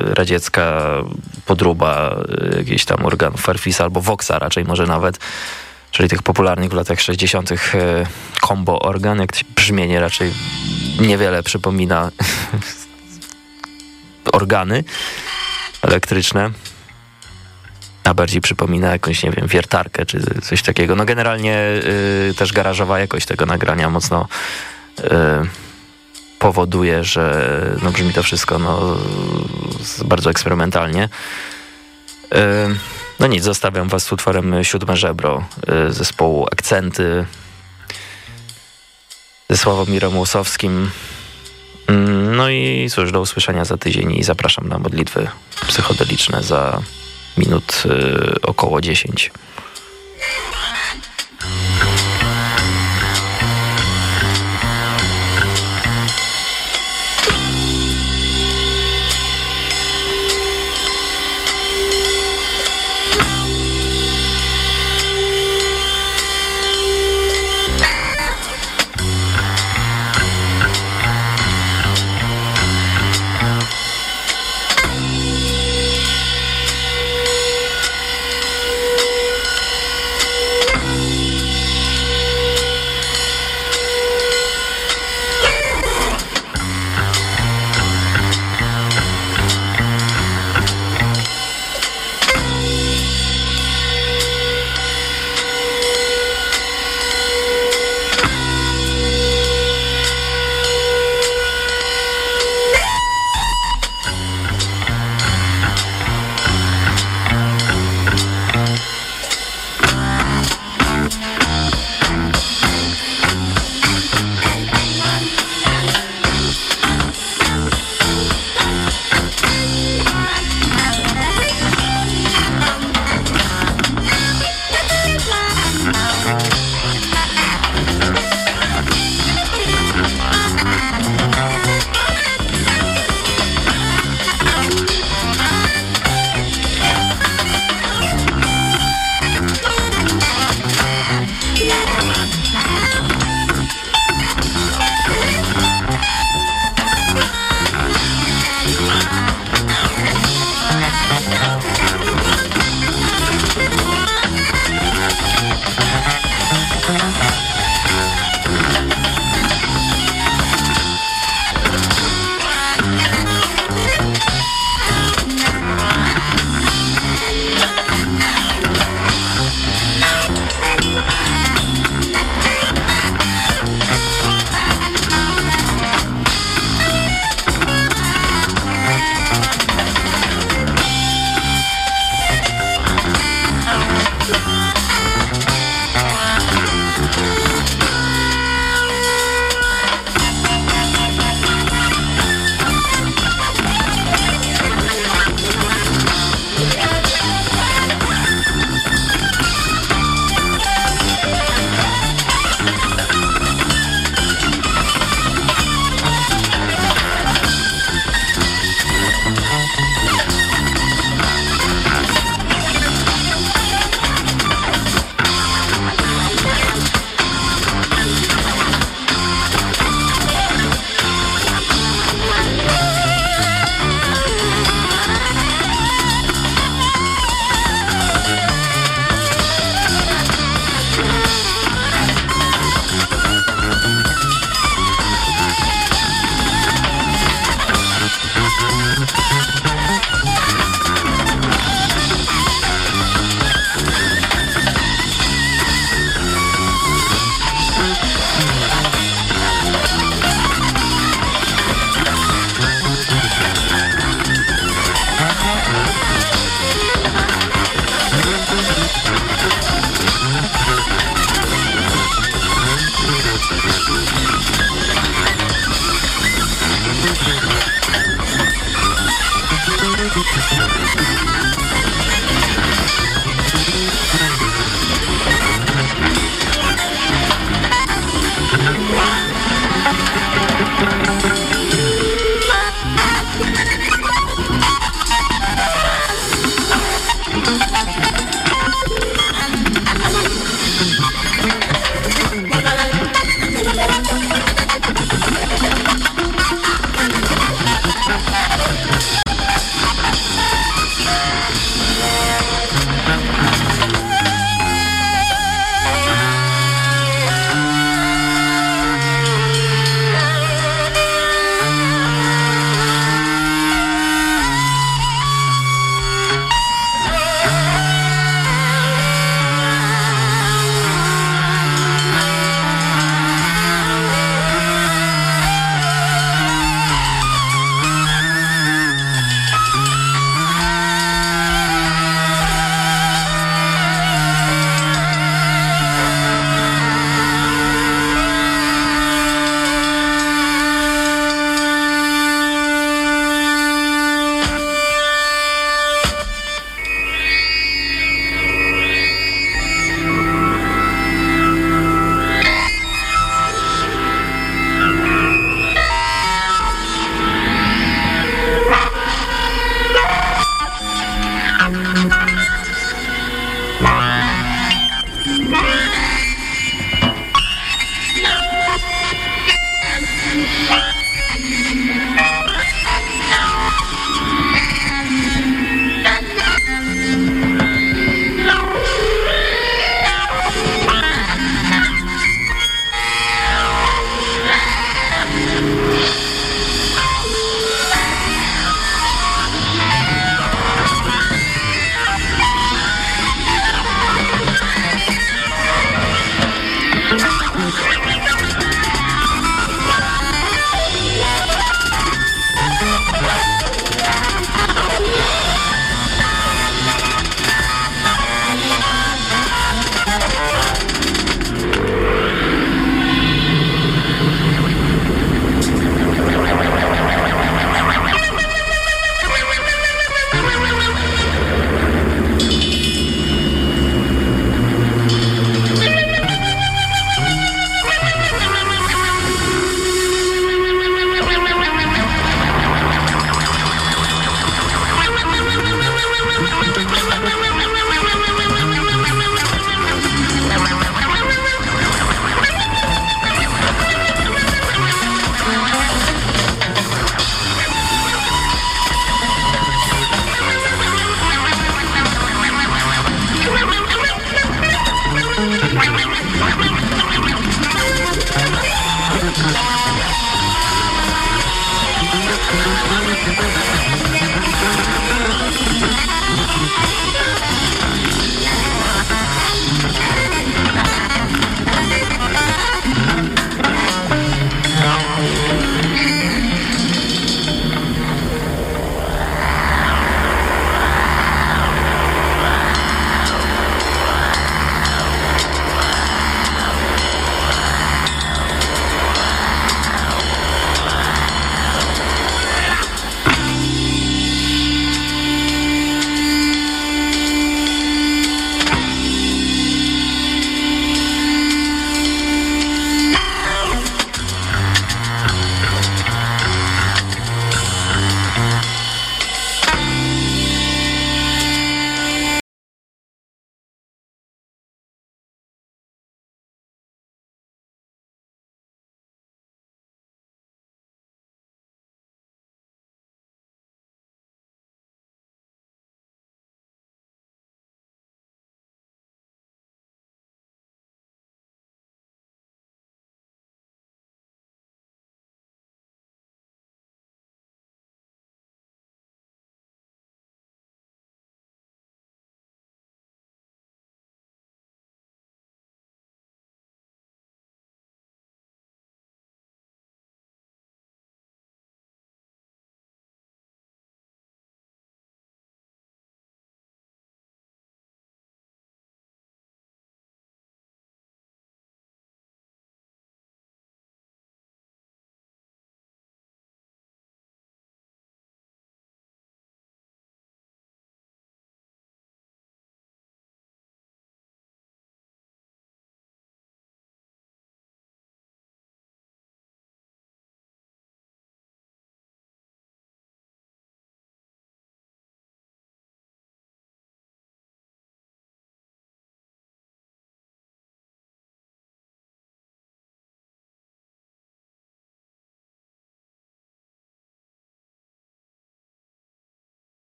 radziecka podróba jakiejś tam organów Farfisa albo Voxa raczej może nawet, czyli tych popularnych w latach 60. combo organ, jak brzmienie raczej niewiele przypomina organy elektryczne a bardziej przypomina jakąś, nie wiem, wiertarkę czy coś takiego. No generalnie y, też garażowa jakość tego nagrania mocno y, powoduje, że no, brzmi to wszystko no, bardzo eksperymentalnie. Y, no nic, zostawiam was z utworem Siódme Żebro y, zespołu Akcenty ze Sławomirem Łosowskim. Mm, no i cóż, do usłyszenia za tydzień i zapraszam na modlitwy psychodeliczne za minut y, około 10.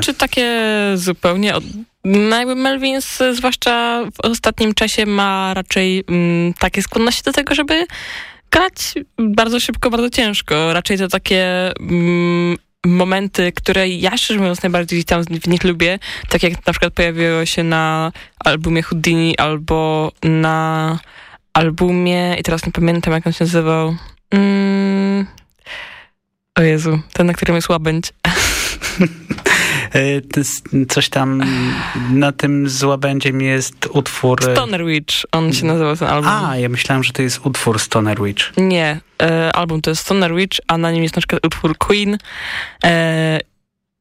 Czy takie zupełnie... Od... No Melvins, zwłaszcza w ostatnim czasie, ma raczej mm, takie skłonności do tego, żeby grać bardzo szybko, bardzo ciężko. Raczej to takie mm, momenty, które ja szczerze mówiąc najbardziej tam w nich lubię, tak jak na przykład pojawiło się na albumie Houdini albo na albumie, i teraz nie pamiętam jak on się nazywał. Mm, o Jezu, ten, na którym jest łabędź. E, coś tam na tym z łabędziem jest utwór... E, Stoner Witch, on się nazywał ten album. A, ja myślałem, że to jest utwór Stoner Witch. Nie, e, album to jest Stoner Witch, a na nim jest na przykład utwór Queen.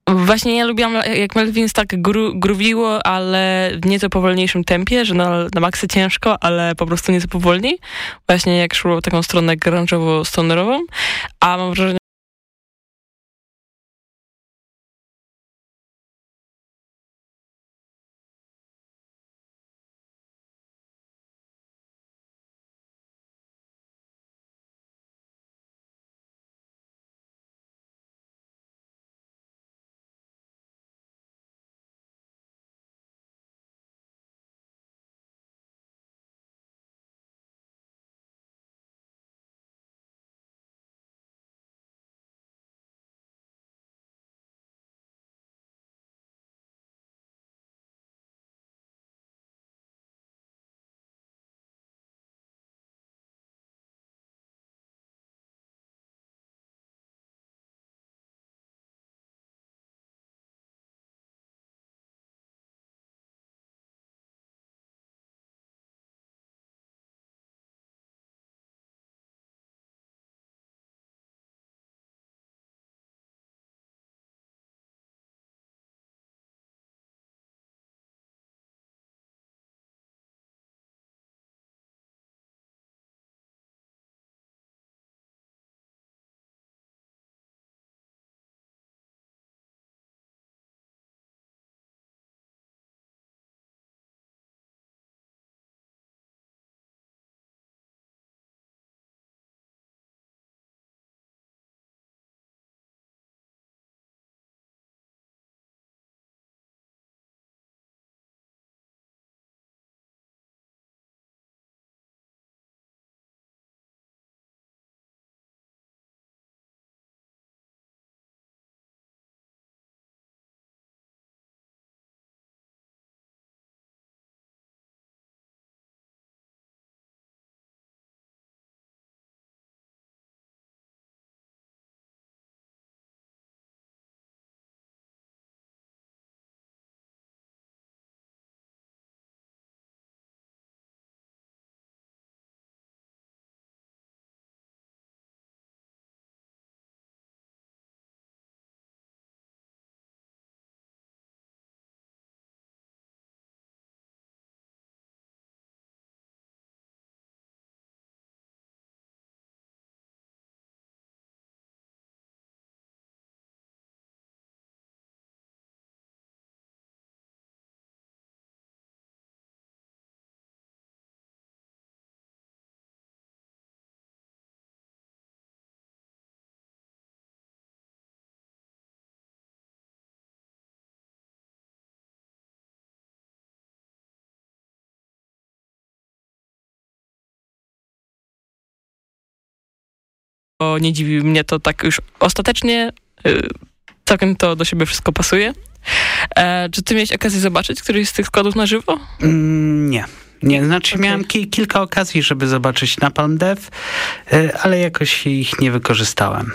Właśnie ja lubiłam, jak Melvins tak gru, gruwiło, ale w nieco powolniejszym tempie, że na, na maksy ciężko, ale po prostu nieco powolniej. Właśnie jak szło taką stronę grunge'owo-stonerową. A mam wrażenie, nie dziwi mnie to tak już ostatecznie. Y, całkiem to do siebie wszystko pasuje. E, czy ty miałeś okazję zobaczyć któryś z tych składów na żywo? Mm, nie. Nie, znaczy okay. miałem ki kilka okazji, żeby zobaczyć Napalm Death, y, ale jakoś ich nie wykorzystałem.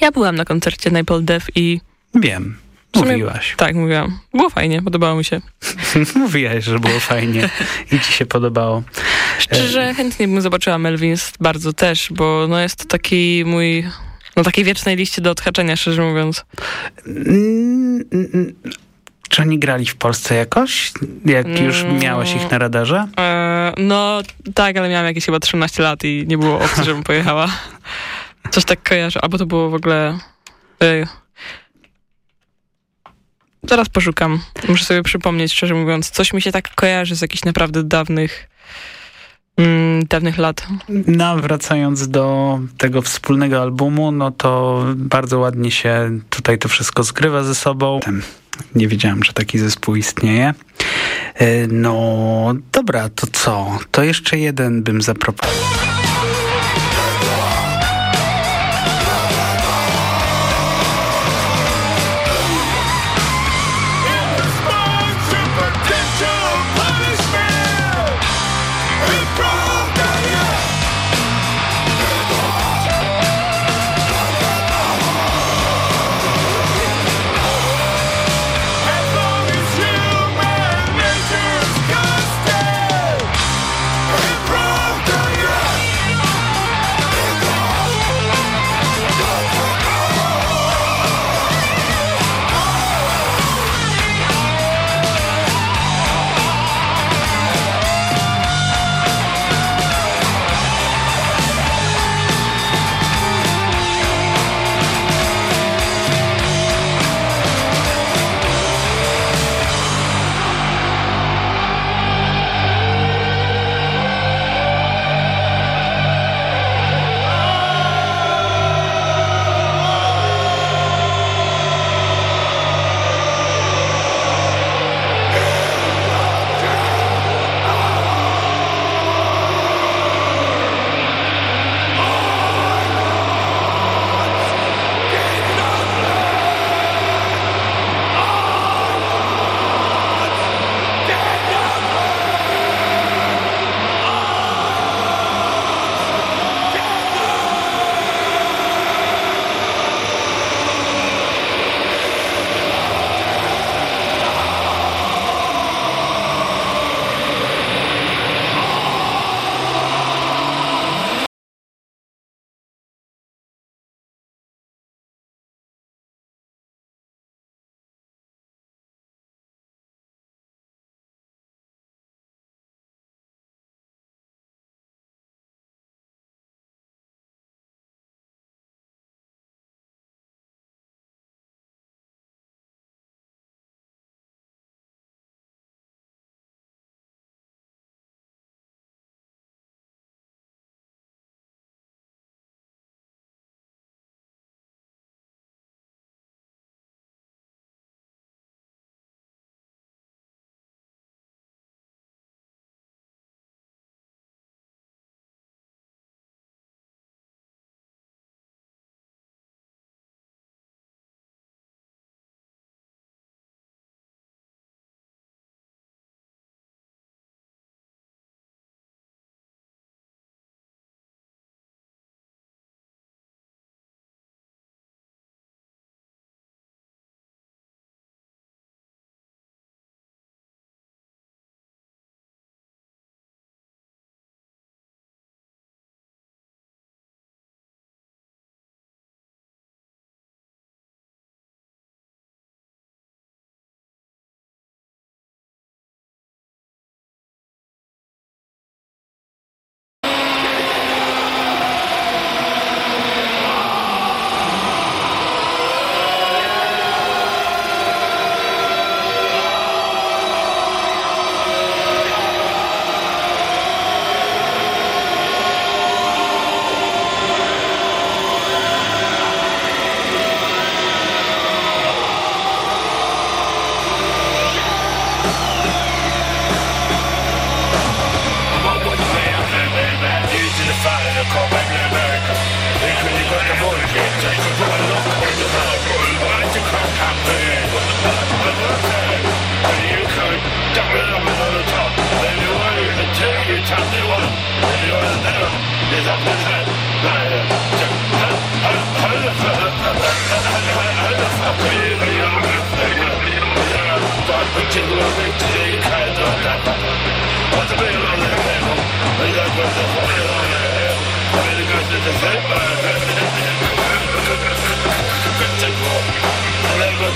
Ja byłam na koncercie Napalm Death i... Wiem. Mówiłaś. Tak, mówiłam. Było fajnie, podobało mi się. Mówiłaś, że było fajnie i ci się podobało. Szczerze, e, chętnie bym zobaczyła Melvins bardzo też, bo no jest to taki mój... No takiej wiecznej liście do odhaczenia, szczerze mówiąc. Mm, czy oni grali w Polsce jakoś? Jak już mm. miałaś ich na radarze? E, no tak, ale miałam jakieś chyba 13 lat i nie było opcji, żebym pojechała. Coś tak kojarzę. Albo to było w ogóle... Zaraz poszukam. Muszę sobie przypomnieć, szczerze mówiąc. Coś mi się tak kojarzy z jakichś naprawdę dawnych mm, dawnych lat. Nawracając do tego wspólnego albumu, no to bardzo ładnie się tutaj to wszystko zgrywa ze sobą. Nie wiedziałem, że taki zespół istnieje. Y, no dobra, to co? To jeszcze jeden bym zaproponował.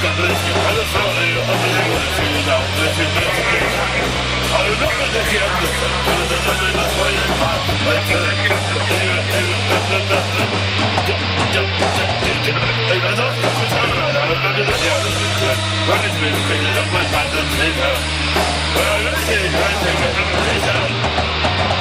God bless you. I just want you. I just want to see you now. Bless you, bless you. I remember that you had this. I was a little bit of way in my life. I'm want to see you. Running through the pictures of my father's neighbor. Well, I don't see it, I think I'm going to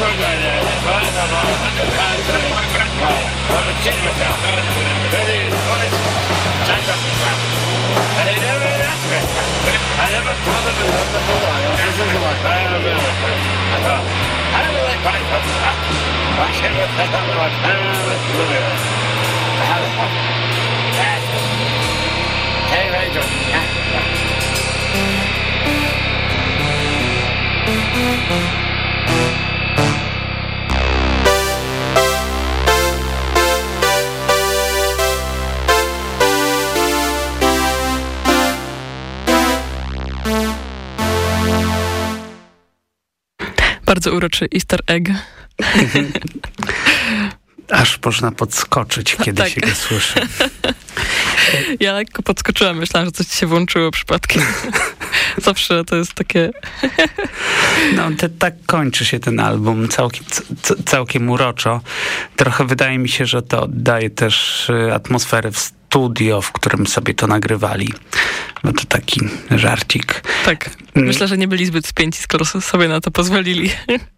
Wonderful. And Bardzo uroczy easter egg. Aż można podskoczyć, kiedy tak. się go słyszy. Ja lekko podskoczyłam, myślałam, że coś ci się włączyło przypadkiem. Zawsze to jest takie... No, te, tak kończy się ten album, całkiem, całkiem uroczo. Trochę wydaje mi się, że to oddaje też y, atmosferę w studio, w którym sobie to nagrywali. No to taki żarcik. Tak. Myślę, że nie byli zbyt spięci, skoro sobie na to pozwolili.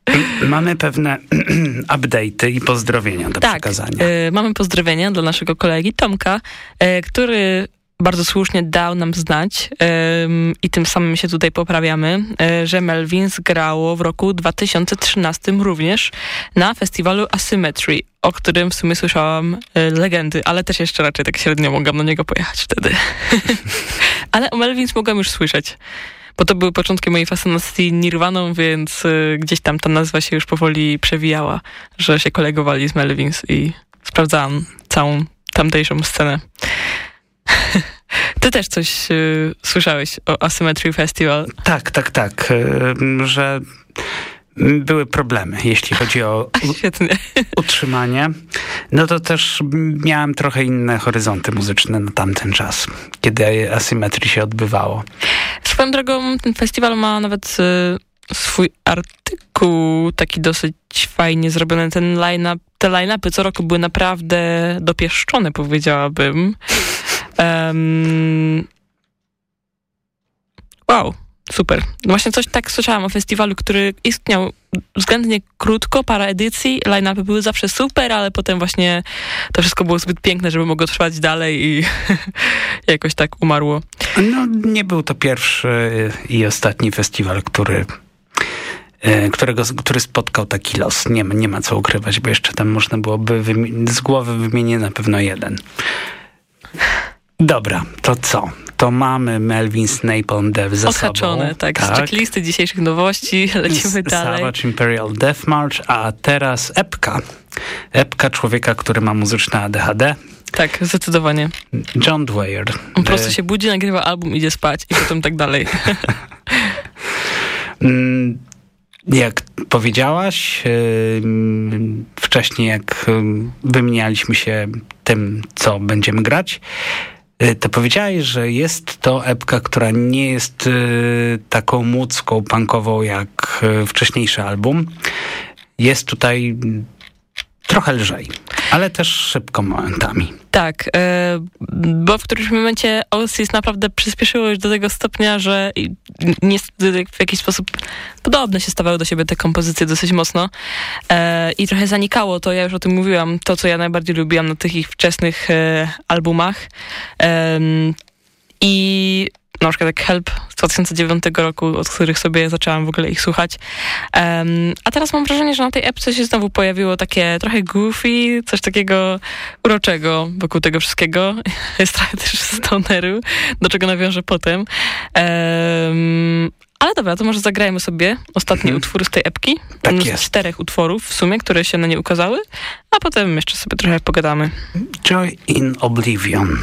Mamy pewne update'y i pozdrowienia do tak, przekazania. Y, mamy pozdrowienia dla naszego kolegi Tomka, y, który bardzo słusznie dał nam znać i tym samym się tutaj poprawiamy, e, że Melvins grało w roku 2013 również na festiwalu Asymmetry, o którym w sumie słyszałam e, legendy, ale też jeszcze raczej tak średnio mogłam na niego pojechać wtedy. ale o Melvins mogłam już słyszeć bo to były początki mojej fascynacji Nirwaną, więc y, gdzieś tam ta nazwa się już powoli przewijała, że się kolegowali z Melvins i sprawdzałam całą tamtejszą scenę. Ty też coś y, słyszałeś o Asymmetry Festival. Tak, tak, tak, y, że były problemy, jeśli chodzi o utrzymanie. No to też miałem trochę inne horyzonty muzyczne na tamten czas, kiedy Asymmetry się odbywało. Swoją drogą ten festiwal ma nawet y, swój artykuł taki dosyć fajnie zrobiony. Ten line -up, te line-upy co roku były naprawdę dopieszczone, powiedziałabym. Um, wow, super. No właśnie coś tak słyszałam o festiwalu, który istniał względnie krótko, parę edycji, line-upy były zawsze super, ale potem właśnie to wszystko było zbyt piękne, żeby mogło trwać dalej i jakoś tak umarło. No nie był to pierwszy i ostatni festiwal, który e, którego, który spotkał taki los. Nie, nie ma co ukrywać, bo jeszcze tam można byłoby z głowy wymienić na pewno jeden. Dobra, to co? To mamy Melvin Napalm Death za Odhaczone, sobą. tak. tak. Z checklisty dzisiejszych nowości lecimy dalej. Savage Imperial Death March, a teraz epka. Epka człowieka, który ma muzyczne ADHD. Tak, zdecydowanie. John Dwyer. On po prostu się budzi, nagrywa album, idzie spać i potem tak dalej. Mm, jak powiedziałaś, wcześniej jak wymienialiśmy się tym, co będziemy grać, Y, to powiedziałeś, że jest to epka, która nie jest y, taką młódzką punkową jak y, wcześniejszy album. jest tutaj trochę lżej, ale też szybko momentami. Tak, e, bo w którymś momencie Oasis naprawdę przyspieszyło już do tego stopnia, że niestety w jakiś sposób podobne się stawały do siebie te kompozycje dosyć mocno e, i trochę zanikało to, ja już o tym mówiłam, to co ja najbardziej lubiłam na tych ich wczesnych e, albumach i na przykład jak Help z 2009 roku, od których sobie zaczęłam w ogóle ich słuchać. Um, a teraz mam wrażenie, że na tej epce się znowu pojawiło takie trochę goofy, coś takiego uroczego wokół tego wszystkiego. Jest trochę też stoneru, do czego nawiążę potem. Um, ale dobra, to może zagrajmy sobie ostatni hmm. utwór z tej epki. Tak z jest. czterech utworów w sumie, które się na nie ukazały, a potem jeszcze sobie trochę pogadamy. Joy in Oblivion.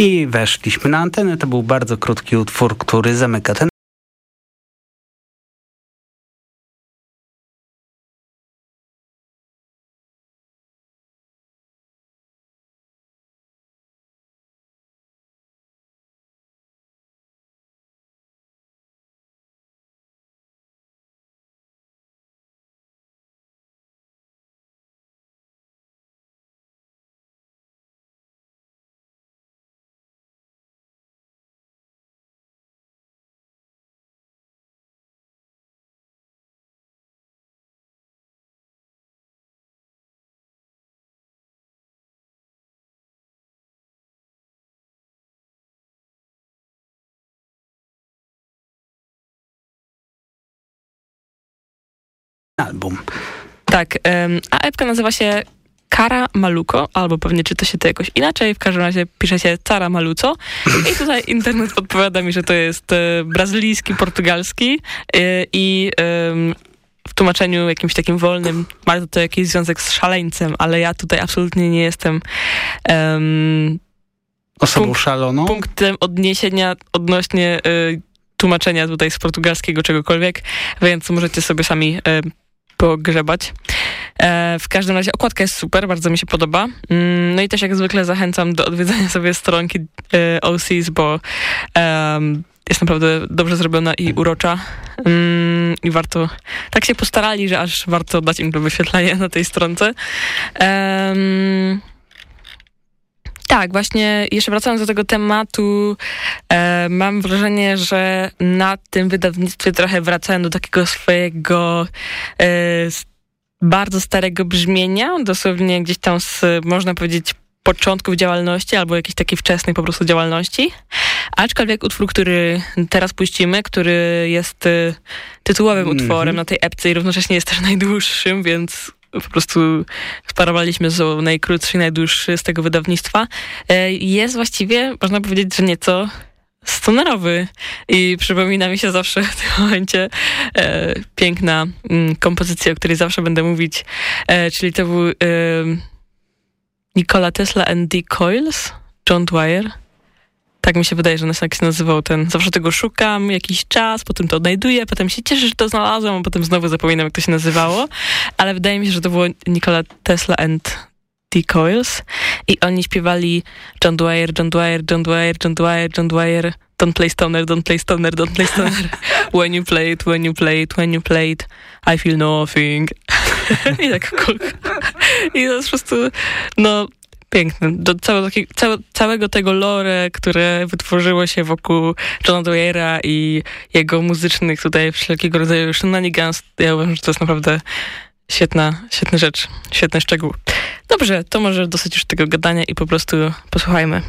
I weszliśmy na antenę. To był bardzo krótki utwór, który zamyka ten album. Tak, a epka nazywa się Kara Maluko, albo pewnie czyta się to jakoś inaczej, w każdym razie pisze się Cara Maluco i tutaj internet odpowiada mi, że to jest e, brazylijski, portugalski e, i w tłumaczeniu jakimś takim wolnym ma to jakiś związek z szaleńcem, ale ja tutaj absolutnie nie jestem um, osobą punkt, szaloną. Punktem odniesienia odnośnie y, tłumaczenia tutaj z portugalskiego czegokolwiek, więc możecie sobie sami y, pogrzebać. E, w każdym razie okładka jest super, bardzo mi się podoba. Mm, no i też jak zwykle zachęcam do odwiedzania sobie stronki e, OCs, bo jest naprawdę dobrze zrobiona i urocza. Mm, I warto, tak się postarali, że aż warto dać im do wyświetlenia na tej stronce. Tak, właśnie jeszcze wracając do tego tematu, e, mam wrażenie, że na tym wydawnictwie trochę wracają do takiego swojego e, bardzo starego brzmienia, dosłownie gdzieś tam z, można powiedzieć, początków działalności albo jakiejś takiej wczesnej po prostu działalności. Aczkolwiek utwór, który teraz puścimy, który jest y, tytułowym mm -hmm. utworem na tej epce i równocześnie jest też najdłuższym, więc po prostu sparowaliśmy z najkrótszy najdłuższy z tego wydawnictwa. E, jest właściwie, można powiedzieć, że nieco stonerowy i przypomina mi się zawsze w tym momencie e, piękna mm, kompozycja, o której zawsze będę mówić, e, czyli to był e, Nikola Tesla and D. Coils, John Dwyer. Tak mi się wydaje, że nas jak się nazywał ten. Zawsze tego szukam jakiś czas, potem to odnajduję, potem się cieszę, że to znalazłem, a potem znowu zapominam, jak to się nazywało. Ale wydaje mi się, że to było Nikola Tesla and Coils i oni śpiewali John Dwyer, John Dwyer, John Dwyer, John Dwyer, John Dwyer, don't play stoner, don't play stoner, don't play stoner. when you play it, when you play it, when you play it, I feel nothing. I tak I to jest po prostu, no, piękne. Do całe, taki, całe, całego tego lore, które wytworzyło się wokół Johna Dwyera i jego muzycznych tutaj wszelkiego rodzaju shenanigans, ja uważam, że to jest naprawdę świetna, świetna rzecz, świetny szczegół. Dobrze, to może dosyć już tego gadania i po prostu posłuchajmy.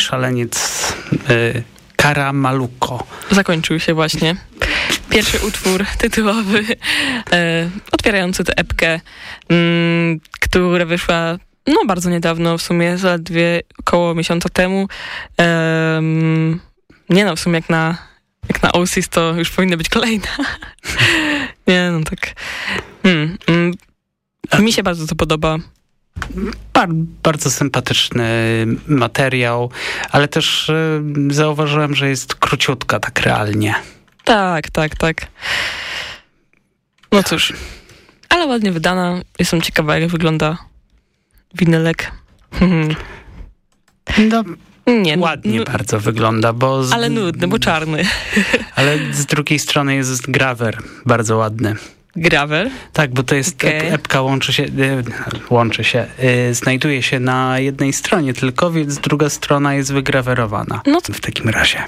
Szaleniec y, Karamaluko. Zakończył się właśnie. Pierwszy utwór tytułowy, e, otwierający tę epkę, mm, która wyszła no bardzo niedawno, w sumie zaledwie około miesiąca temu. Em, nie no, w sumie jak na, jak na Oasis to już powinna być kolejna. nie no, tak. Hmm, mm, mi się bardzo to podoba. Bar bardzo sympatyczny materiał, ale też y, zauważyłem, że jest króciutka tak realnie. Tak, tak, tak. No cóż, ale ładnie wydana. Jestem ciekawa, jak wygląda winylek. No, Nie, ładnie bardzo wygląda, bo... Z, ale nudny, bo czarny. Ale z drugiej strony jest grawer, bardzo ładny. Gravel. Tak, bo to jest ep- epka łączy się, y, łączy się, y, znajduje się na jednej stronie tylko, więc druga strona jest wygrawerowana. No to- W takim razie.